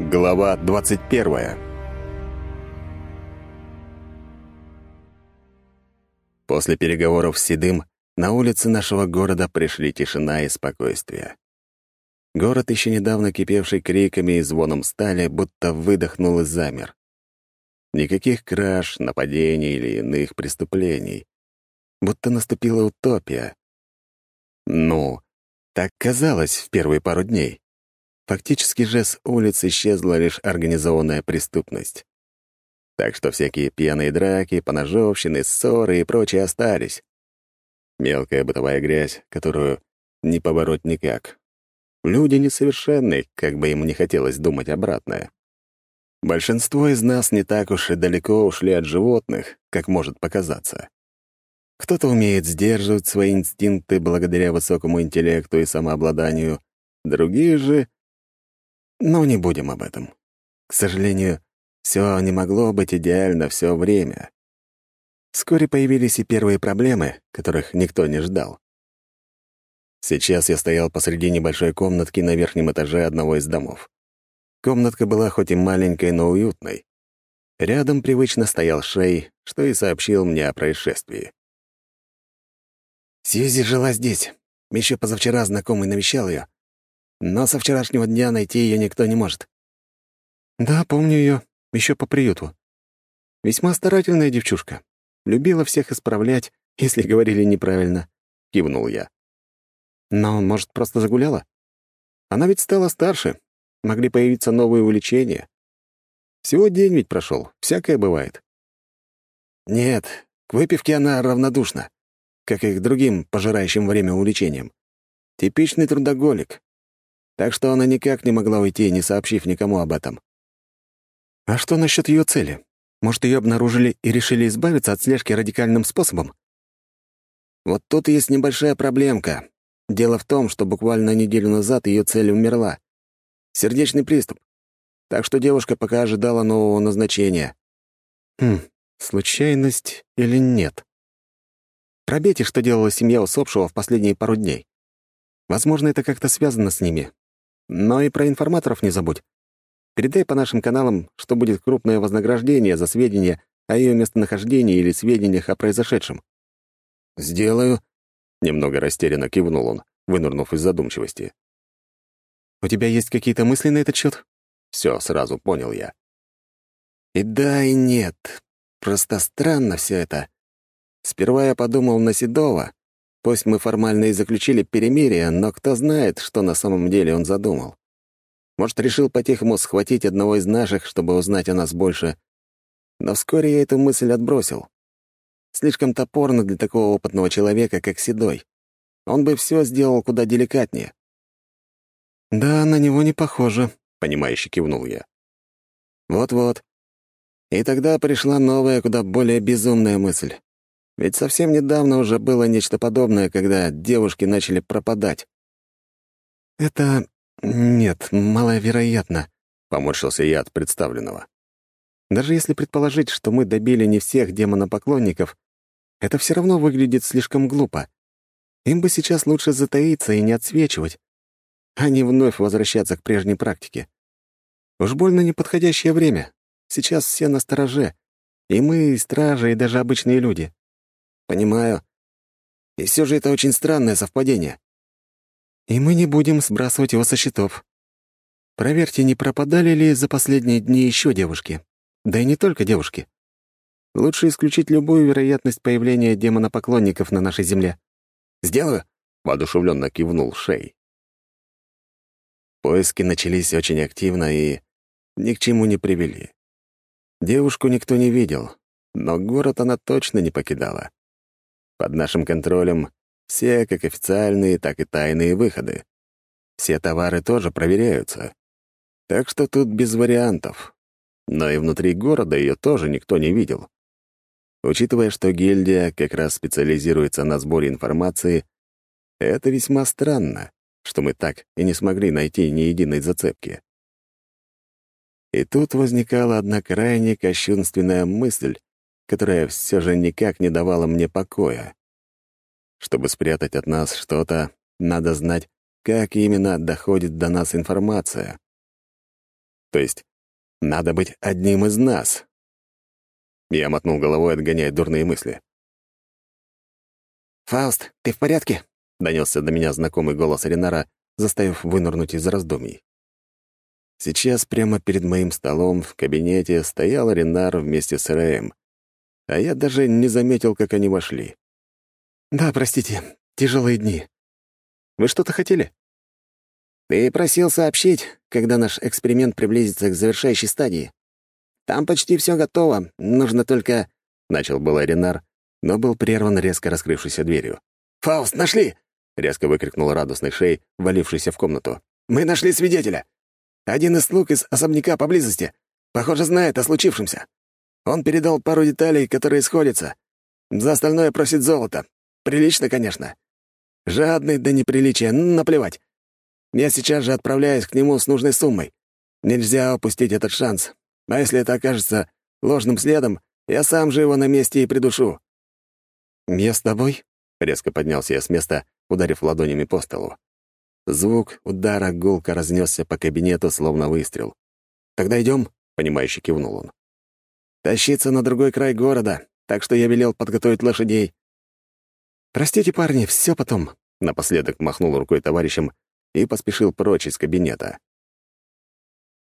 Глава 21 После переговоров с Седым на улице нашего города пришли тишина и спокойствие. Город, еще недавно кипевший криками и звоном стали, будто выдохнул и замер. Никаких краж, нападений или иных преступлений. Будто наступила утопия. Ну, так казалось в первые пару дней. Фактически же с улиц исчезла лишь организованная преступность. Так что всякие пьяные драки, поножовщины, ссоры и прочее остались. Мелкая бытовая грязь, которую не побороть никак. Люди несовершенны, как бы им не хотелось думать обратное. Большинство из нас не так уж и далеко ушли от животных, как может показаться. Кто-то умеет сдерживать свои инстинкты благодаря высокому интеллекту и самообладанию, другие же но не будем об этом. К сожалению, все не могло быть идеально все время. Вскоре появились и первые проблемы, которых никто не ждал. Сейчас я стоял посреди небольшой комнатки на верхнем этаже одного из домов. Комнатка была хоть и маленькой, но уютной. Рядом привычно стоял Шей, что и сообщил мне о происшествии. Сьюзи жила здесь. Еще позавчера знакомый навещал ее, но со вчерашнего дня найти ее никто не может. Да, помню ее, еще по приюту. Весьма старательная девчушка. Любила всех исправлять, если говорили неправильно, кивнул я. Но, может, просто загуляла? Она ведь стала старше, могли появиться новые увлечения. Всего день ведь прошел, всякое бывает. Нет, к выпивке она равнодушна, как и к другим пожирающим время увлечениям. Типичный трудоголик, так что она никак не могла уйти, не сообщив никому об этом. А что насчет ее цели? Может, ее обнаружили и решили избавиться от слежки радикальным способом? Вот тут есть небольшая проблемка. Дело в том, что буквально неделю назад ее цель умерла. Сердечный приступ. Так что девушка пока ожидала нового назначения. Хм, случайность или нет? Пробейте, что делала семья усопшего в последние пару дней. Возможно, это как-то связано с ними, но и про информаторов не забудь. Передай по нашим каналам, что будет крупное вознаграждение за сведения о ее местонахождении или сведениях о произошедшем». «Сделаю», — немного растерянно кивнул он, вынырнув из задумчивости. «У тебя есть какие-то мысли на этот счет? Все, сразу понял я. «И да, и нет. Просто странно все это. Сперва я подумал на Седова, Пусть мы формально и заключили перемирие, но кто знает, что на самом деле он задумал. Может, решил по-тихому схватить одного из наших, чтобы узнать о нас больше. Но вскоре я эту мысль отбросил. Слишком топорно для такого опытного человека, как Седой. Он бы все сделал куда деликатнее. «Да, на него не похоже», — понимающе кивнул я. «Вот-вот. И тогда пришла новая, куда более безумная мысль. Ведь совсем недавно уже было нечто подобное, когда девушки начали пропадать. «Это... нет, маловероятно», — поморщился я от представленного. «Даже если предположить, что мы добили не всех демонопоклонников, это все равно выглядит слишком глупо. Им бы сейчас лучше затаиться и не отсвечивать, а не вновь возвращаться к прежней практике. Уж больно неподходящее время. Сейчас все на стороже. И мы, и стражи, и даже обычные люди. «Понимаю. И все же это очень странное совпадение». «И мы не будем сбрасывать его со счетов. Проверьте, не пропадали ли за последние дни еще девушки. Да и не только девушки. Лучше исключить любую вероятность появления демонопоклонников на нашей земле». «Сделаю», — воодушевленно кивнул Шей. Поиски начались очень активно и ни к чему не привели. Девушку никто не видел, но город она точно не покидала. Под нашим контролем все как официальные, так и тайные выходы. Все товары тоже проверяются. Так что тут без вариантов. Но и внутри города ее тоже никто не видел. Учитывая, что гильдия как раз специализируется на сборе информации, это весьма странно, что мы так и не смогли найти ни единой зацепки. И тут возникала одна крайне кощунственная мысль, которая все же никак не давала мне покоя. Чтобы спрятать от нас что-то, надо знать, как именно доходит до нас информация. То есть надо быть одним из нас. Я мотнул головой, отгоняя дурные мысли. «Фауст, ты в порядке?» — донесся до меня знакомый голос Ренара, заставив вынырнуть из раздумий. Сейчас прямо перед моим столом в кабинете стоял Ренар вместе с Рэем, а я даже не заметил, как они вошли. «Да, простите, тяжелые дни. Вы что-то хотели?» «Ты просил сообщить, когда наш эксперимент приблизится к завершающей стадии. Там почти все готово, нужно только...» — начал было Ренар, но был прерван резко раскрывшейся дверью. «Фауст, нашли!» — резко выкрикнул радостный Шей, валившийся в комнату. «Мы нашли свидетеля! Один из слуг из особняка поблизости. Похоже, знает о случившемся. Он передал пару деталей, которые сходятся. За остальное просит золото. Прилично, конечно. Жадный до неприличия, наплевать. Я сейчас же отправляюсь к нему с нужной суммой. Нельзя упустить этот шанс. А если это окажется ложным следом, я сам же его на месте и придушу. «Я с тобой?» — резко поднялся я с места, ударив ладонями по столу. Звук удара гулко разнесся по кабинету, словно выстрел. «Тогда идем, понимающе кивнул он. «Тащиться на другой край города, так что я велел подготовить лошадей». «Простите, парни, все потом», — напоследок махнул рукой товарищем и поспешил прочь из кабинета.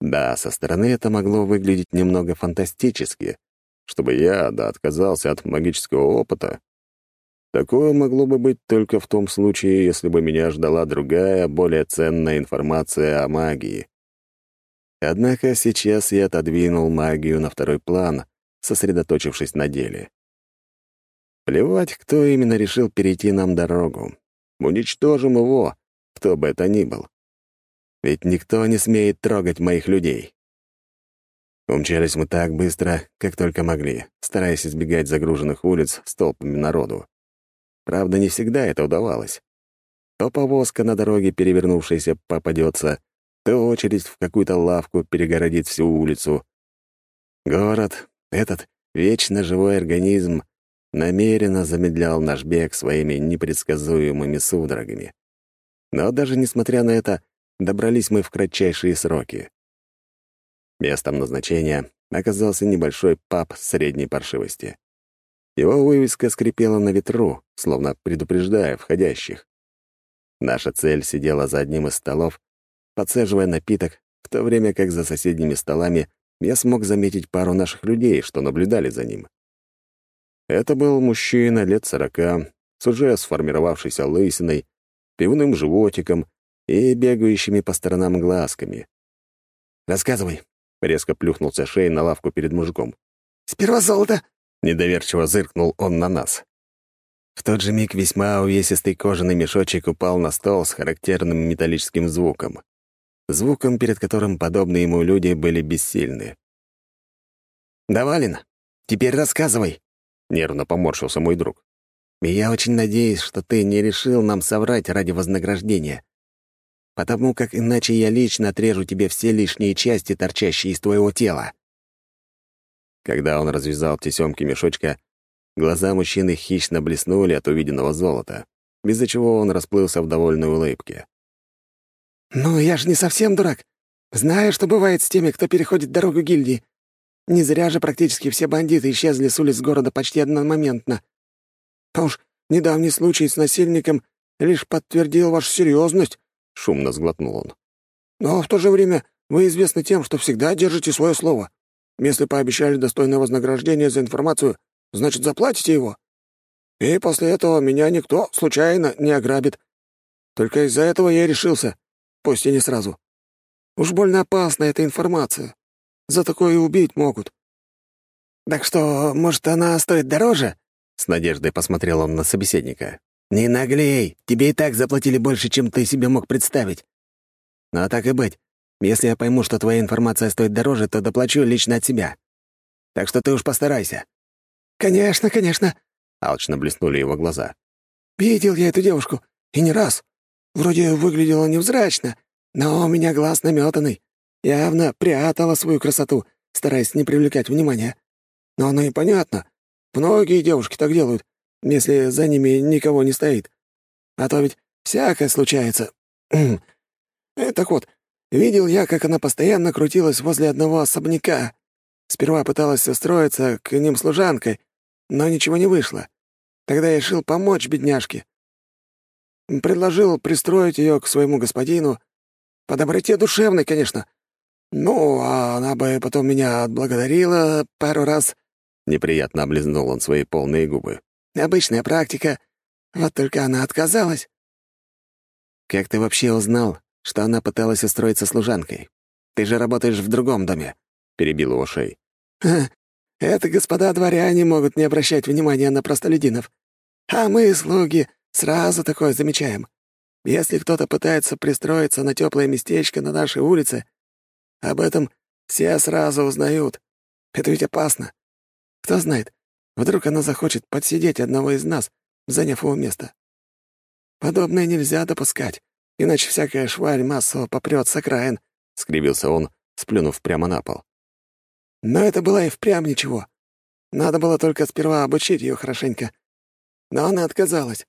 Да, со стороны это могло выглядеть немного фантастически, чтобы я, да, отказался от магического опыта. Такое могло бы быть только в том случае, если бы меня ждала другая, более ценная информация о магии. Однако сейчас я отодвинул магию на второй план, сосредоточившись на деле. Плевать, кто именно решил перейти нам дорогу. Уничтожим его, кто бы это ни был. Ведь никто не смеет трогать моих людей. Умчались мы так быстро, как только могли, стараясь избегать загруженных улиц с толпами народу. Правда, не всегда это удавалось. То повозка на дороге, перевернувшаяся, попадется, то очередь в какую-то лавку перегородит всю улицу. Город, этот вечно живой организм, намеренно замедлял наш бег своими непредсказуемыми судорогами. Но даже несмотря на это, добрались мы в кратчайшие сроки. Местом назначения оказался небольшой паб средней паршивости. Его вывеска скрипела на ветру, словно предупреждая входящих. Наша цель сидела за одним из столов, подсаживая напиток, в то время как за соседними столами я смог заметить пару наших людей, что наблюдали за ним. Это был мужчина лет сорока, с уже сформировавшейся лысиной, пивным животиком и бегающими по сторонам глазками. «Рассказывай», — резко плюхнулся Шей на лавку перед мужиком. «Сперва золото, Недоверчиво зыркнул он на нас. В тот же миг весьма увесистый кожаный мешочек упал на стол с характерным металлическим звуком. Звуком, перед которым подобные ему люди были бессильны. «Давалин, теперь рассказывай», — нервно поморщился мой друг. «И я очень надеюсь, что ты не решил нам соврать ради вознаграждения, потому как иначе я лично отрежу тебе все лишние части, торчащие из твоего тела». Когда он развязал тесемки мешочка, глаза мужчины хищно блеснули от увиденного золота, из-за чего он расплылся в довольной улыбке. «Ну, я же не совсем дурак. Знаю, что бывает с теми, кто переходит дорогу гильдии. Не зря же практически все бандиты исчезли с улиц города почти одномоментно. А уж недавний случай с насильником лишь подтвердил вашу серьезность, шумно сглотнул он. «Но в то же время вы известны тем, что всегда держите свое слово. Если пообещали достойное вознаграждение за информацию, значит, заплатите его. И после этого меня никто случайно не ограбит. Только из-за этого я и решился, пусть и не сразу. Уж больно опасна эта информация. За такое убить могут. Так что, может, она стоит дороже?» С надеждой посмотрел он на собеседника. «Не наглей, тебе и так заплатили больше, чем ты себе мог представить. Ну, а так и быть, если я пойму, что твоя информация стоит дороже, то доплачу лично от себя. Так что ты уж постарайся». «Конечно, конечно», — алчно блеснули его глаза. «Видел я эту девушку, и не раз. Вроде выглядела невзрачно, но у меня глаз наметанный. Явно прятала свою красоту, стараясь не привлекать внимания. Но оно и понятно. Многие девушки так делают, если за ними никого не стоит. А то ведь всякое случается. так вот, Видел я, как она постоянно крутилась возле одного особняка. Сперва пыталась устроиться к ним служанкой, но ничего не вышло. Тогда я решил помочь бедняжке. Предложил пристроить ее к своему господину. По доброте душевной, конечно. Ну, а она бы потом меня отблагодарила пару раз. Неприятно облизнул он свои полные губы. Обычная практика. Вот только она отказалась. «Как ты вообще узнал, что она пыталась устроиться служанкой? Ты же работаешь в другом доме», — перебил его Шей. «Это господа дворяне могут не обращать внимания на простолюдинов. А мы, слуги, сразу такое замечаем. Если кто-то пытается пристроиться на теплое местечко на нашей улице, об этом все сразу узнают. Это ведь опасно. Кто знает, вдруг она захочет подсидеть одного из нас, заняв его место. Подобное нельзя допускать, иначе всякая шваль массово попрет с окраин», — скривился он, сплюнув прямо на пол. «Но это было и впрямь ничего. Надо было только сперва обучить ее хорошенько. Но она отказалась.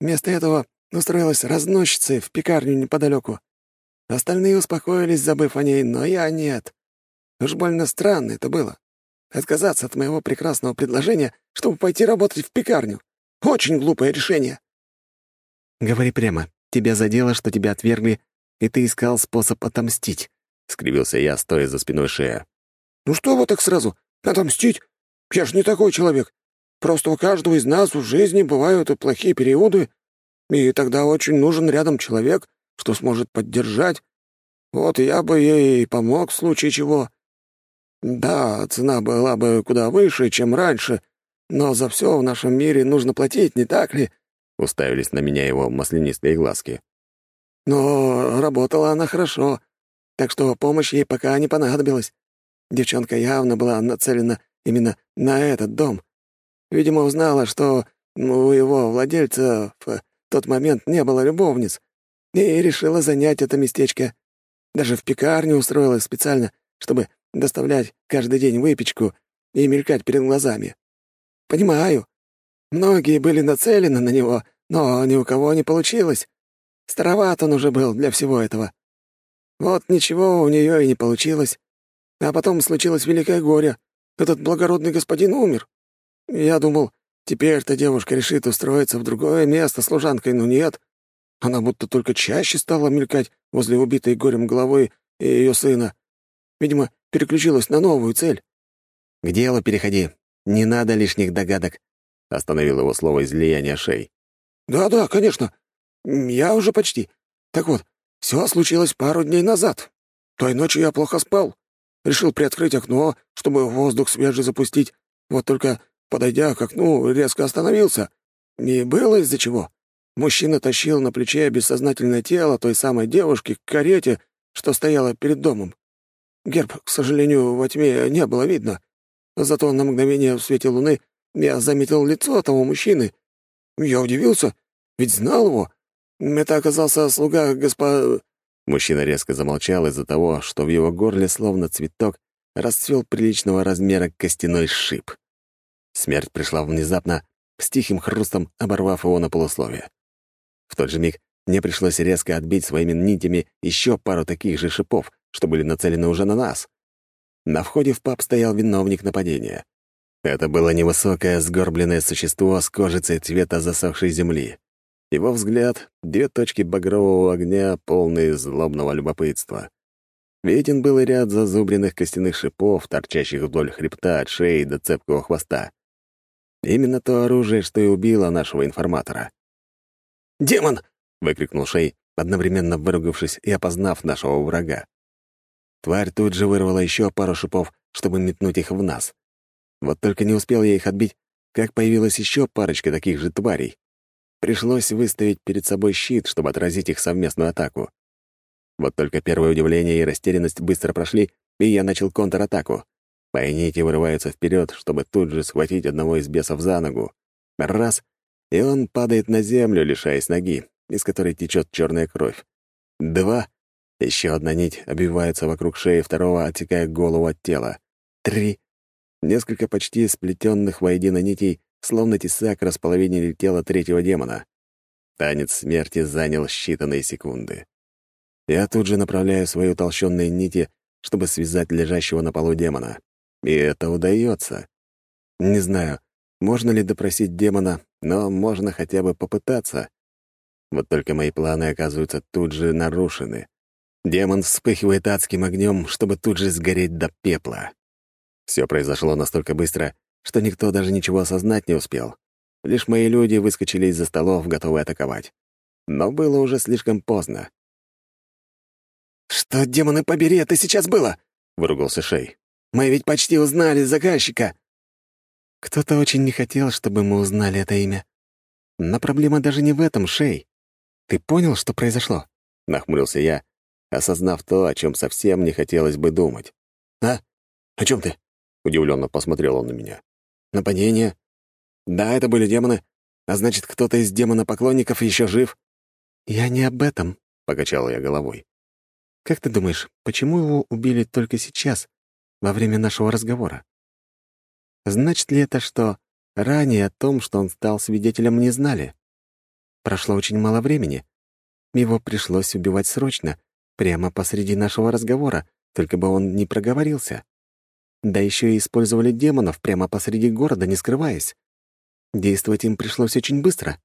Вместо этого устроилась разносчицей в пекарню неподалеку. Остальные успокоились, забыв о ней, но я нет. Уж больно странно это было. Отказаться от моего прекрасного предложения, чтобы пойти работать в пекарню. Очень глупое решение. «Говори прямо. Тебя задело, что тебя отвергли, и ты искал способ отомстить», — скривился я, стоя за спиной шея. «Ну что вы так сразу? Отомстить? Я ж не такой человек. Просто у каждого из нас в жизни бывают и плохие периоды, и тогда очень нужен рядом человек, что сможет поддержать. Вот я бы ей помог в случае чего. Да, цена была бы куда выше, чем раньше, но за все в нашем мире нужно платить, не так ли?» Уставились на меня его маслянистые глазки. «Но работала она хорошо, так что помощь ей пока не понадобилась. Девчонка явно была нацелена именно на этот дом. Видимо, узнала, что у его владельца в тот момент не было любовниц, и решила занять это местечко. Даже в пекарню устроилась специально, чтобы доставлять каждый день выпечку и мелькать перед глазами. Понимаю. Многие были нацелены на него, но ни у кого не получилось. Староват он уже был для всего этого. Вот ничего у нее и не получилось. А потом случилось великое горе. Этот благородный господин умер. Я думал, теперь-то девушка решит устроиться в другое место служанкой, но нет. Она будто только чаще стала мелькать возле убитой горем головы и ее сына. Видимо, переключилась на новую цель. «К делу переходи. Не надо лишних догадок», — остановил его слово излияния шей. «Да-да, конечно. Я уже почти. Так вот, все случилось пару дней назад. Той ночью я плохо спал. Решил приоткрыть окно, чтобы воздух свежий запустить. Вот только, подойдя к окну, резко остановился. И было из-за чего. Мужчина тащил на плече бессознательное тело той самой девушки к карете, что стояла перед домом. Герб, к сожалению, во тьме не было видно. Зато на мгновение в свете луны я заметил лицо того мужчины. Я удивился, ведь знал его. Это оказался слуга госпо... Мужчина резко замолчал из-за того, что в его горле, словно цветок, расцвел приличного размера костяной шип. Смерть пришла внезапно, с тихим хрустом оборвав его на полусловие. В тот же миг мне пришлось резко отбить своими нитями еще пару таких же шипов, что были нацелены уже на нас. На входе в паб стоял виновник нападения. Это было невысокое, сгорбленное существо с кожицей цвета засохшей земли. Его взгляд — две точки багрового огня, полные злобного любопытства. Виден был и ряд зазубренных костяных шипов, торчащих вдоль хребта от шеи до цепкого хвоста. Именно то оружие, что и убило нашего информатора. «Демон!» — выкрикнул Шей, одновременно выругавшись и опознав нашего врага. Тварь тут же вырвала еще пару шипов, чтобы метнуть их в нас. Вот только не успел я их отбить, как появилась еще парочка таких же тварей. Пришлось выставить перед собой щит, чтобы отразить их совместную атаку. Вот только первое удивление и растерянность быстро прошли, и я начал контратаку. Мои нити вырываются вперед, чтобы тут же схватить одного из бесов за ногу. Раз — и он падает на землю, лишаясь ноги, из которой течет черная кровь. Два — еще одна нить обвивается вокруг шеи второго, отсекая голову от тела. Три — несколько почти сплетенных воедино нитей словно тесак располовинили тело третьего демона. Танец смерти занял считанные секунды. Я тут же направляю свои утолщенные нити, чтобы связать лежащего на полу демона. И это удается. Не знаю, можно ли допросить демона, но можно хотя бы попытаться. Вот только мои планы оказываются тут же нарушены. Демон вспыхивает адским огнем, чтобы тут же сгореть до пепла. Все произошло настолько быстро, что никто даже ничего осознать не успел. Лишь мои люди выскочили из-за столов, готовые атаковать. Но было уже слишком поздно. «Что, демоны побери, это сейчас было?» — выругался Шей. «Мы ведь почти узнали заказчика». «Кто-то очень не хотел, чтобы мы узнали это имя. Но проблема даже не в этом, Шей. Ты понял, что произошло?» — нахмурился я, осознав то, о чем совсем не хотелось бы думать. «А? О чем ты?» — удивленно посмотрел он на меня. «Нападение? Да, это были демоны. А значит, кто-то из демона-поклонников еще жив?» «Я не об этом», — покачал я головой. «Как ты думаешь, почему его убили только сейчас, во время нашего разговора? Значит ли это, что ранее о том, что он стал свидетелем, не знали? Прошло очень мало времени. Его пришлось убивать срочно, прямо посреди нашего разговора, только бы он не проговорился. Да еще и использовали демонов прямо посреди города, не скрываясь. Действовать им пришлось очень быстро.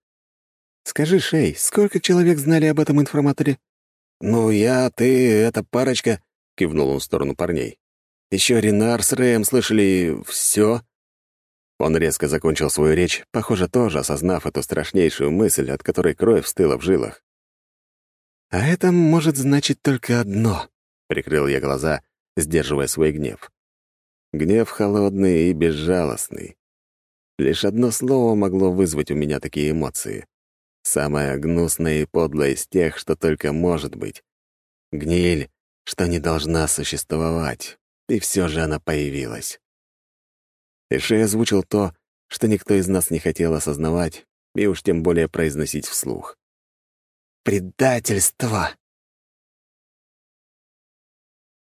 Скажи, Шей, сколько человек знали об этом информаторе? «Ну, я, ты, эта парочка», — кивнул он в сторону парней. Еще Ренар с Рэем слышали все. Он резко закончил свою речь, похоже, тоже осознав эту страшнейшую мысль, от которой кровь стыла в жилах. «А это может значить только одно», — прикрыл я глаза, сдерживая свой гнев. Гнев холодный и безжалостный. Лишь одно слово могло вызвать у меня такие эмоции. Самое гнусное и подлое из тех, что только может быть. Гниль, что не должна существовать, и все же она появилась. Ишей озвучил то, что никто из нас не хотел осознавать и уж тем более произносить вслух. «Предательство!»